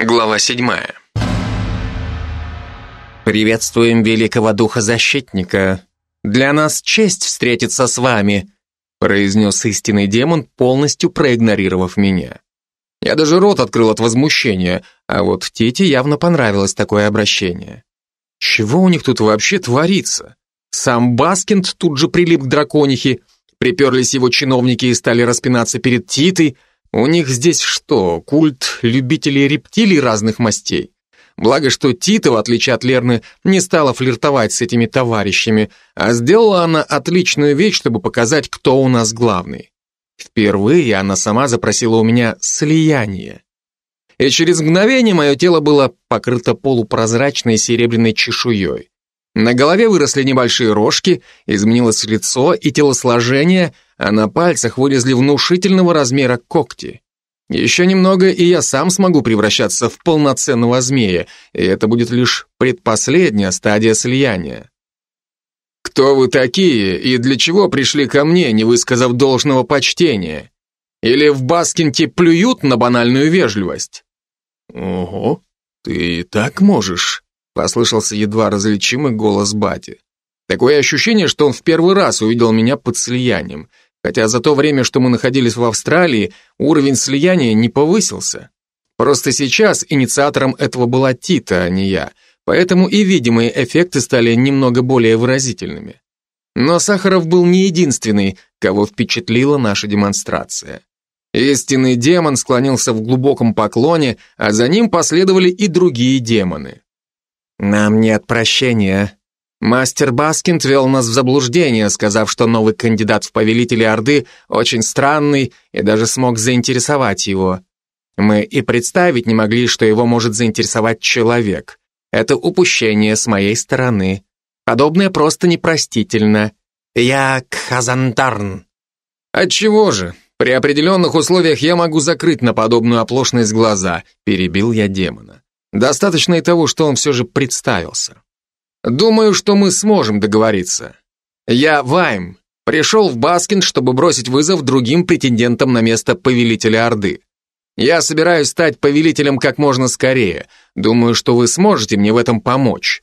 Глава седьмая. «Приветствуем великого духа защитника. Для нас честь встретиться с вами», произнес истинный демон, полностью проигнорировав меня. Я даже рот открыл от возмущения, а вот Тите явно понравилось такое обращение. Чего у них тут вообще творится? Сам Баскинд тут же прилип к драконихе, приперлись его чиновники и стали распинаться перед Титой. У них здесь что, культ любителей рептилий разных мастей? Благо, что Тита, в отличие от Лерны, не стала флиртовать с этими товарищами, а сделала она отличную вещь, чтобы показать, кто у нас главный. Впервые она сама запросила у меня слияние. И через мгновение мое тело было покрыто полупрозрачной серебряной чешуей. На голове выросли небольшие рожки, изменилось лицо и телосложение, а на пальцах вылезли внушительного размера когти. Еще немного, и я сам смогу превращаться в полноценного змея, и это будет лишь предпоследняя стадия слияния. «Кто вы такие и для чего пришли ко мне, не высказав должного почтения? Или в Баскинте плюют на банальную вежливость?» «Ого, ты и так можешь», — послышался едва различимый голос бати. Такое ощущение, что он в первый раз увидел меня под слиянием — хотя за то время, что мы находились в Австралии, уровень слияния не повысился. Просто сейчас инициатором этого была Тита, а не я, поэтому и видимые эффекты стали немного более выразительными. Но Сахаров был не единственный, кого впечатлила наша демонстрация. Истинный демон склонился в глубоком поклоне, а за ним последовали и другие демоны. «Нам нет прощения», Мастер Баскин вел нас в заблуждение, сказав, что новый кандидат в повелители Орды очень странный и даже смог заинтересовать его. Мы и представить не могли, что его может заинтересовать человек. Это упущение с моей стороны. Подобное просто непростительно. Я Кхазантарн. Отчего же? При определенных условиях я могу закрыть на подобную оплошность глаза, перебил я демона. Достаточно и того, что он все же представился. Думаю, что мы сможем договориться. Я Вайм, пришел в Баскин, чтобы бросить вызов другим претендентам на место повелителя Орды. Я собираюсь стать повелителем как можно скорее. Думаю, что вы сможете мне в этом помочь.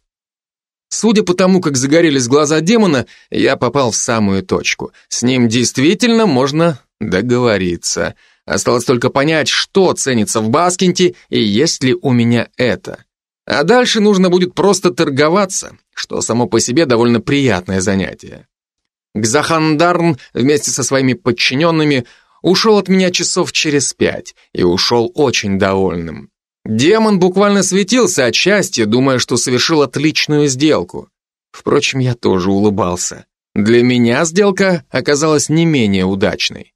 Судя по тому, как загорелись глаза демона, я попал в самую точку. С ним действительно можно договориться. Осталось только понять, что ценится в Баскинте и есть ли у меня это. А дальше нужно будет просто торговаться, что само по себе довольно приятное занятие. Гзахандарн вместе со своими подчиненными ушел от меня часов через пять и ушел очень довольным. Демон буквально светился от счастья, думая, что совершил отличную сделку. Впрочем, я тоже улыбался. Для меня сделка оказалась не менее удачной.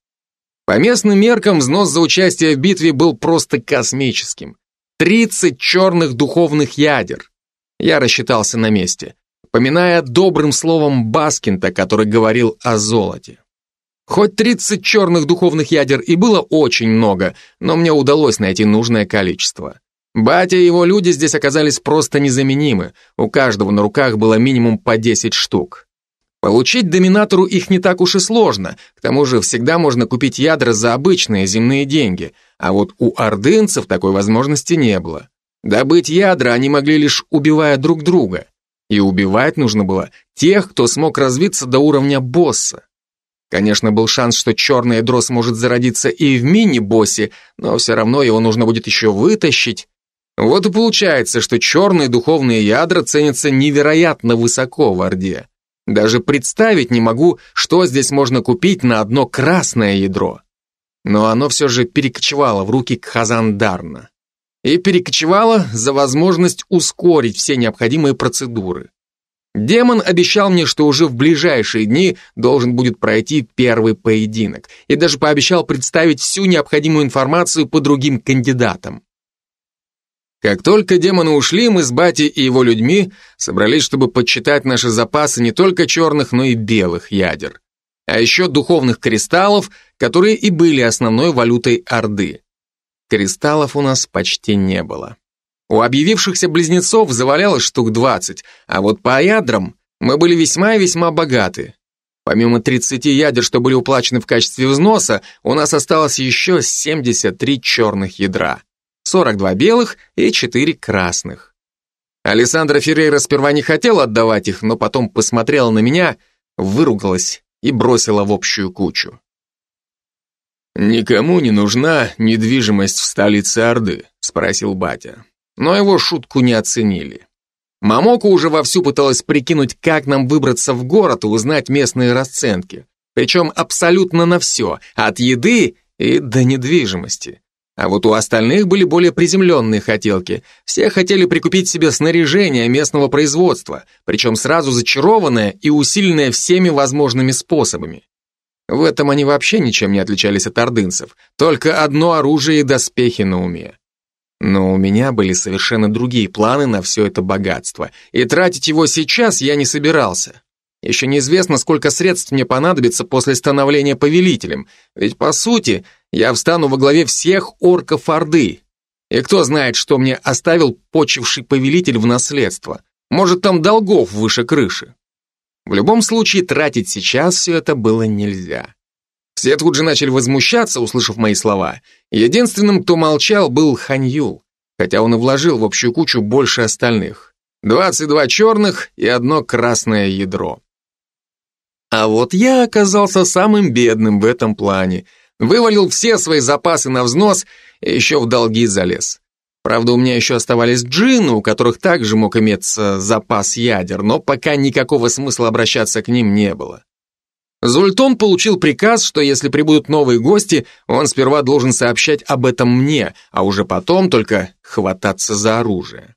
По местным меркам взнос за участие в битве был просто космическим. 30 черных духовных ядер. Я рассчитался на месте, поминая добрым словом Баскинта, который говорил о золоте. Хоть 30 черных духовных ядер и было очень много, но мне удалось найти нужное количество. Батя и его люди здесь оказались просто незаменимы, у каждого на руках было минимум по 10 штук. Получить доминатору их не так уж и сложно, к тому же всегда можно купить ядра за обычные земные деньги, а вот у ордынцев такой возможности не было. Добыть ядра они могли лишь убивая друг друга. И убивать нужно было тех, кто смог развиться до уровня босса. Конечно, был шанс, что черное ядро сможет зародиться и в мини-боссе, но все равно его нужно будет еще вытащить. Вот и получается, что черные духовные ядра ценятся невероятно высоко в Орде. Даже представить не могу, что здесь можно купить на одно красное ядро. Но оно все же перекочевало в руки Кхазандарна. И перекочевало за возможность ускорить все необходимые процедуры. Демон обещал мне, что уже в ближайшие дни должен будет пройти первый поединок, и даже пообещал представить всю необходимую информацию по другим кандидатам. Как только демоны ушли, мы с Бати и его людьми собрались, чтобы подсчитать наши запасы не только черных, но и белых ядер. А еще духовных кристаллов, которые и были основной валютой Орды. Кристаллов у нас почти не было. У объявившихся близнецов завалялось штук 20, а вот по ядрам мы были весьма и весьма богаты. Помимо 30 ядер, что были уплачены в качестве взноса, у нас осталось еще 73 черных ядра. 42 белых и 4 красных. Александра Феррейра сперва не хотела отдавать их, но потом посмотрела на меня, выругалась и бросила в общую кучу. «Никому не нужна недвижимость в столице Орды?» — спросил батя. Но его шутку не оценили. Мамока уже вовсю пыталась прикинуть, как нам выбраться в город и узнать местные расценки. Причем абсолютно на все, от еды и до недвижимости. А вот у остальных были более приземленные хотелки. Все хотели прикупить себе снаряжение местного производства, причем сразу зачарованное и усиленное всеми возможными способами. В этом они вообще ничем не отличались от ордынцев, только одно оружие и доспехи на уме. Но у меня были совершенно другие планы на все это богатство, и тратить его сейчас я не собирался. Еще неизвестно, сколько средств мне понадобится после становления повелителем, ведь, по сути, я встану во главе всех орков Орды. И кто знает, что мне оставил почивший повелитель в наследство. Может, там долгов выше крыши. В любом случае, тратить сейчас все это было нельзя. Все тут же начали возмущаться, услышав мои слова. Единственным, кто молчал, был Ханьюл, хотя он и вложил в общую кучу больше остальных. 22 черных и одно красное ядро. А вот я оказался самым бедным в этом плане. Вывалил все свои запасы на взнос и еще в долги залез. Правда, у меня еще оставались джинны, у которых также мог иметься запас ядер, но пока никакого смысла обращаться к ним не было. Зультон получил приказ, что если прибудут новые гости, он сперва должен сообщать об этом мне, а уже потом только хвататься за оружие.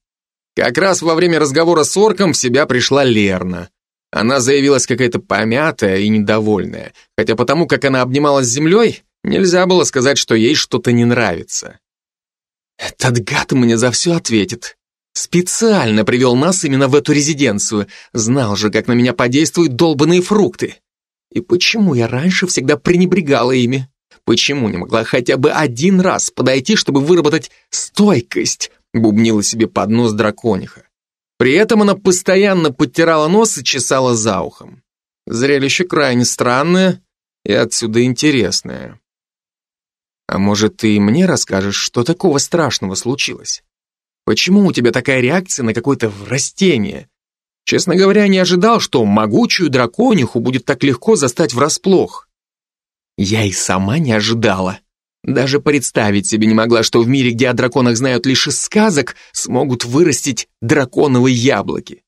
Как раз во время разговора с орком в себя пришла Лерна. Она заявилась какая-то помятая и недовольная, хотя потому, как она обнималась с землей, нельзя было сказать, что ей что-то не нравится. «Этот гад мне за все ответит. Специально привел нас именно в эту резиденцию, знал же, как на меня подействуют долбанные фрукты. И почему я раньше всегда пренебрегала ими? Почему не могла хотя бы один раз подойти, чтобы выработать стойкость? Бубнила себе под нос дракониха. При этом она постоянно подтирала нос и чесала за ухом. Зрелище крайне странное и отсюда интересное. А может, ты мне расскажешь, что такого страшного случилось? Почему у тебя такая реакция на какое-то растение? Честно говоря, не ожидал, что могучую дракониху будет так легко застать врасплох. Я и сама не ожидала. Даже представить себе не могла, что в мире, где о драконах знают лишь из сказок, смогут вырастить драконовые яблоки.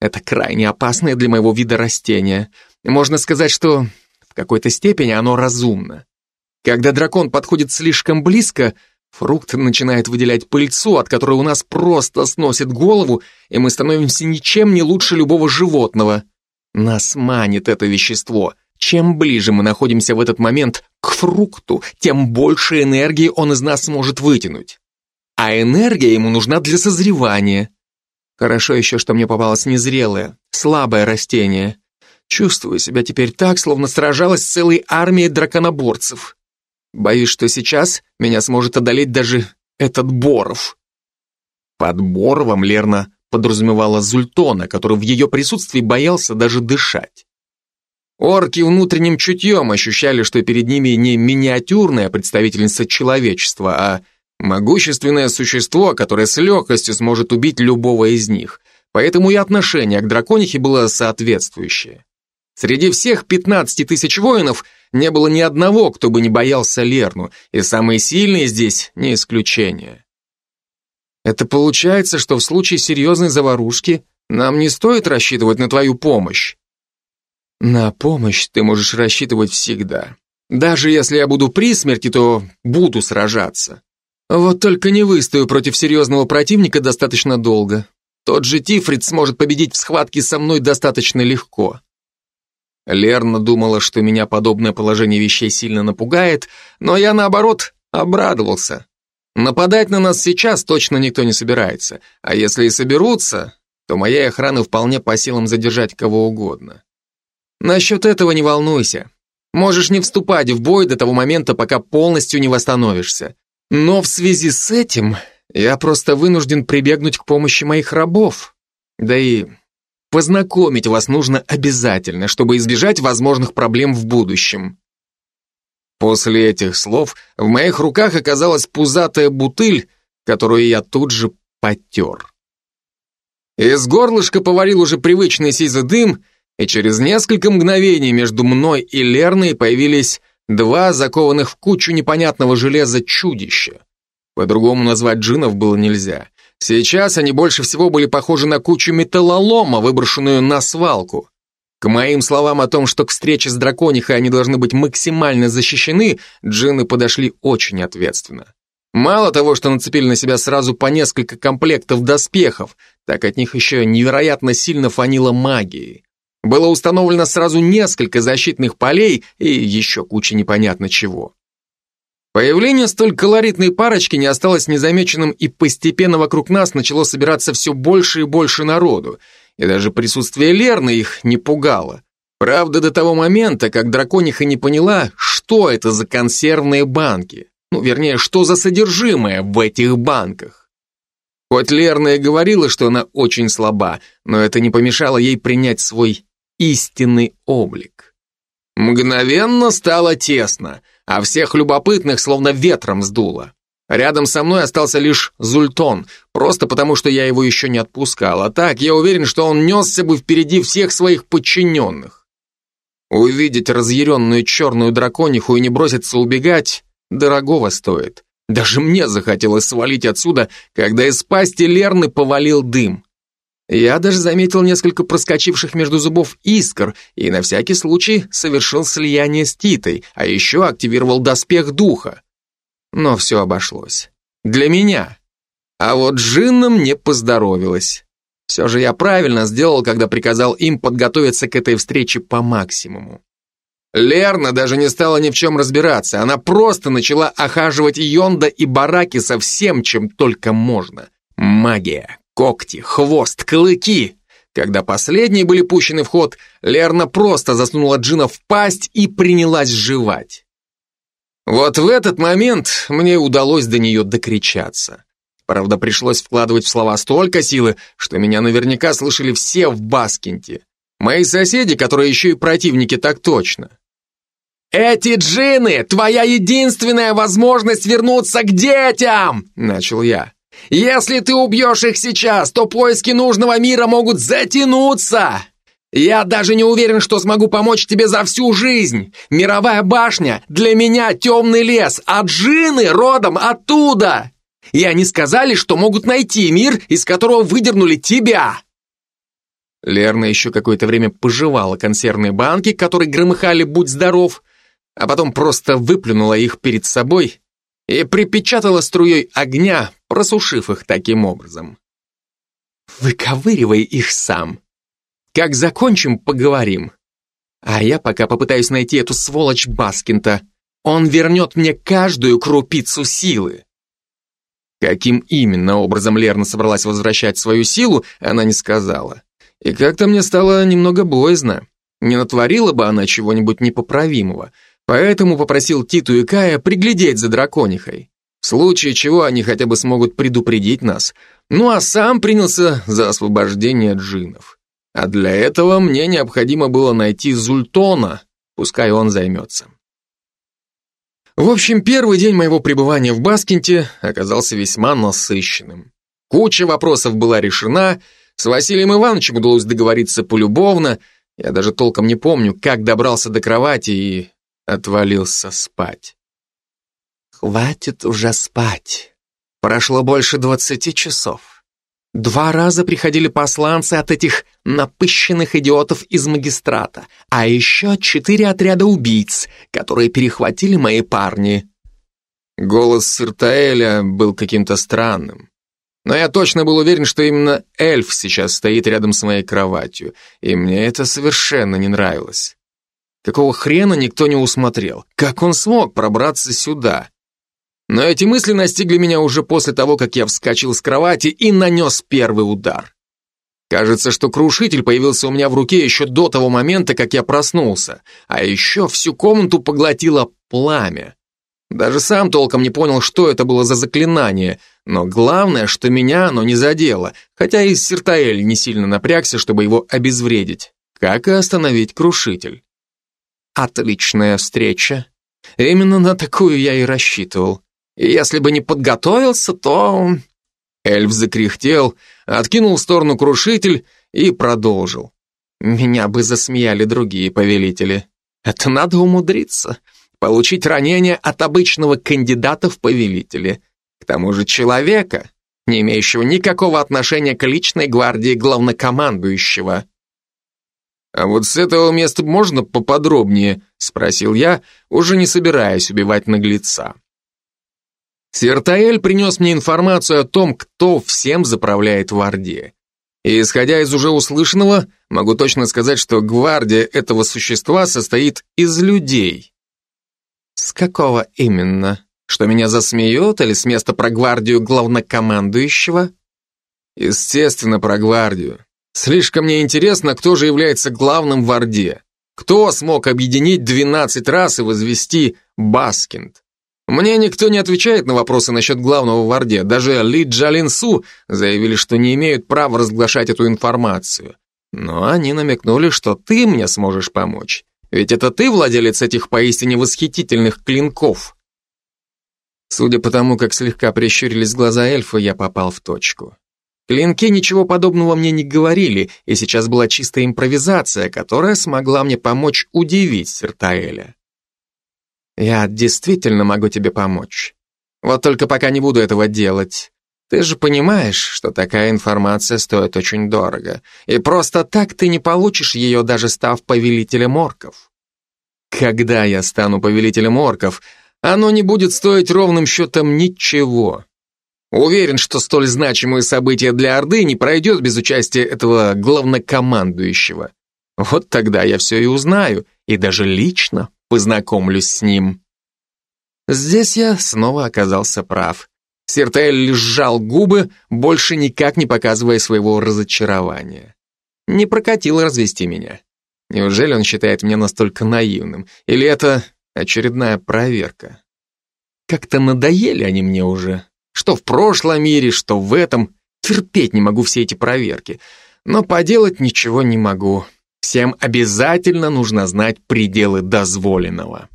Это крайне опасное для моего вида растение. Можно сказать, что в какой-то степени оно разумно. Когда дракон подходит слишком близко, Фрукт начинает выделять пыльцу, от которой у нас просто сносит голову, и мы становимся ничем не лучше любого животного. Нас манит это вещество. Чем ближе мы находимся в этот момент к фрукту, тем больше энергии он из нас сможет вытянуть. А энергия ему нужна для созревания. Хорошо еще, что мне попалось незрелое, слабое растение. Чувствую себя теперь так, словно сражалась с целой армией драконоборцев. Боюсь, что сейчас меня сможет одолеть даже этот Боров. Под Боровом Лерна подразумевала Зультона, который в ее присутствии боялся даже дышать. Орки внутренним чутьем ощущали, что перед ними не миниатюрная представительница человечества, а могущественное существо, которое с легкостью сможет убить любого из них. Поэтому и отношение к драконихе было соответствующее. Среди всех 15 тысяч воинов не было ни одного, кто бы не боялся Лерну, и самые сильные здесь не исключение. Это получается, что в случае серьезной заварушки нам не стоит рассчитывать на твою помощь. На помощь ты можешь рассчитывать всегда. Даже если я буду при смерти, то буду сражаться. Вот только не выстою против серьезного противника достаточно долго. Тот же Тифрит сможет победить в схватке со мной достаточно легко. Лерна думала, что меня подобное положение вещей сильно напугает, но я, наоборот, обрадовался. Нападать на нас сейчас точно никто не собирается, а если и соберутся, то моей охраны вполне по силам задержать кого угодно. Насчет этого не волнуйся. Можешь не вступать в бой до того момента, пока полностью не восстановишься. Но в связи с этим я просто вынужден прибегнуть к помощи моих рабов. Да и Познакомить вас нужно обязательно, чтобы избежать возможных проблем в будущем. После этих слов в моих руках оказалась пузатая бутыль, которую я тут же потер. Из горлышка поварил уже привычный сизый дым, и через несколько мгновений между мной и Лерной появились два закованных в кучу непонятного железа чудища. По-другому назвать джинов было нельзя. Сейчас они больше всего были похожи на кучу металлолома, выброшенную на свалку. К моим словам о том, что к встрече с драконихой они должны быть максимально защищены, джины подошли очень ответственно. Мало того, что нацепили на себя сразу по несколько комплектов доспехов, так от них еще невероятно сильно фанило магией. Было установлено сразу несколько защитных полей и еще куча непонятно чего. Появление столь колоритной парочки не осталось незамеченным, и постепенно вокруг нас начало собираться все больше и больше народу, и даже присутствие Лерны их не пугало. Правда, до того момента, как дракониха не поняла, что это за консервные банки. Ну, вернее, что за содержимое в этих банках. Хоть Лерна и говорила, что она очень слаба, но это не помешало ей принять свой истинный облик. Мгновенно стало тесно, а всех любопытных словно ветром сдуло. Рядом со мной остался лишь Зультон, просто потому что я его еще не отпускал, а так я уверен, что он несся бы впереди всех своих подчиненных. Увидеть разъяренную черную дракониху и не броситься убегать дорогого стоит. Даже мне захотелось свалить отсюда, когда из пасти Лерны повалил дым. Я даже заметил несколько проскочивших между зубов искр и на всякий случай совершил слияние с Титой, а еще активировал доспех духа. Но все обошлось. Для меня. А вот Джиннам не поздоровилось. Все же я правильно сделал, когда приказал им подготовиться к этой встрече по максимуму. Лерна даже не стала ни в чем разбираться, она просто начала охаживать Йонда и Бараки со всем, чем только можно. Магия, когти, хвост, клыки. Когда последние были пущены в ход, Лерна просто засунула Джина в пасть и принялась жевать. Вот в этот момент мне удалось до нее докричаться. Правда, пришлось вкладывать в слова столько силы, что меня наверняка слышали все в Баскинте. Мои соседи, которые еще и противники, так точно. «Эти джины — твоя единственная возможность вернуться к детям!» — начал я. «Если ты убьешь их сейчас, то поиски нужного мира могут затянуться!» «Я даже не уверен, что смогу помочь тебе за всю жизнь. Мировая башня для меня темный лес, а джины родом оттуда. И они сказали, что могут найти мир, из которого выдернули тебя». Лерна еще какое-то время пожевала консервные банки, которые громыхали «Будь здоров», а потом просто выплюнула их перед собой и припечатала струей огня, просушив их таким образом. «Выковыривай их сам. Как закончим, поговорим. А я пока попытаюсь найти эту сволочь Баскинта. Он вернет мне каждую крупицу силы». Каким именно образом Лерна собралась возвращать свою силу, она не сказала. И как-то мне стало немного боязно. Не натворила бы она чего-нибудь непоправимого, Поэтому попросил Титу и Кая приглядеть за драконихой. В случае чего они хотя бы смогут предупредить нас. Ну а сам принялся за освобождение джинов. А для этого мне необходимо было найти Зультона, пускай он займется. В общем, первый день моего пребывания в Баскинте оказался весьма насыщенным. Куча вопросов была решена, с Василием Ивановичем удалось договориться полюбовно, я даже толком не помню, как добрался до кровати и отвалился спать. Хватит уже спать. Прошло больше двадцати часов. Два раза приходили посланцы от этих напыщенных идиотов из магистрата, а еще четыре отряда убийц, которые перехватили мои парни. Голос Сыртаэля был каким-то странным. Но я точно был уверен, что именно эльф сейчас стоит рядом с моей кроватью, и мне это совершенно не нравилось. Какого хрена никто не усмотрел? Как он смог пробраться сюда? Но эти мысли настигли меня уже после того, как я вскочил с кровати и нанес первый удар. Кажется, что крушитель появился у меня в руке еще до того момента, как я проснулся, а еще всю комнату поглотило пламя. Даже сам толком не понял, что это было за заклинание, но главное, что меня оно не задело, хотя и Сиртаэль не сильно напрягся, чтобы его обезвредить. Как и остановить крушитель. Отличная встреча. Именно на такую я и рассчитывал. Если бы не подготовился, то...» Эльф закряхтел, откинул в сторону крушитель и продолжил. «Меня бы засмеяли другие повелители. Это надо умудриться. Получить ранение от обычного кандидата в повелители. К тому же человека, не имеющего никакого отношения к личной гвардии главнокомандующего». «А вот с этого места можно поподробнее?» — спросил я, уже не собираясь убивать наглеца. Свертаэль принес мне информацию о том, кто всем заправляет в Орде. И исходя из уже услышанного, могу точно сказать, что гвардия этого существа состоит из людей. С какого именно? Что меня засмеют или с места про гвардию главнокомандующего? Естественно, про гвардию. Слишком мне интересно, кто же является главным в Орде. Кто смог объединить 12 рас и возвести Баскинд? Мне никто не отвечает на вопросы насчет главного в Орде. Даже Ли Джалин заявили, что не имеют права разглашать эту информацию. Но они намекнули, что ты мне сможешь помочь. Ведь это ты владелец этих поистине восхитительных клинков. Судя по тому, как слегка прищурились глаза эльфа, я попал в точку. Клинки ничего подобного мне не говорили, и сейчас была чистая импровизация, которая смогла мне помочь удивить Сертаэля. Я действительно могу тебе помочь. Вот только пока не буду этого делать. Ты же понимаешь, что такая информация стоит очень дорого, и просто так ты не получишь ее, даже став повелителем орков. Когда я стану повелителем орков, оно не будет стоить ровным счетом ничего. Уверен, что столь значимое событие для Орды не пройдет без участия этого главнокомандующего. Вот тогда я все и узнаю, и даже лично познакомлюсь с ним. Здесь я снова оказался прав. Сертель сжал губы, больше никак не показывая своего разочарования. Не прокатило развести меня. Неужели он считает меня настолько наивным? Или это очередная проверка? Как-то надоели они мне уже. Что в прошлом мире, что в этом. Терпеть не могу все эти проверки. Но поделать ничего не могу. Всем обязательно нужно знать пределы дозволенного.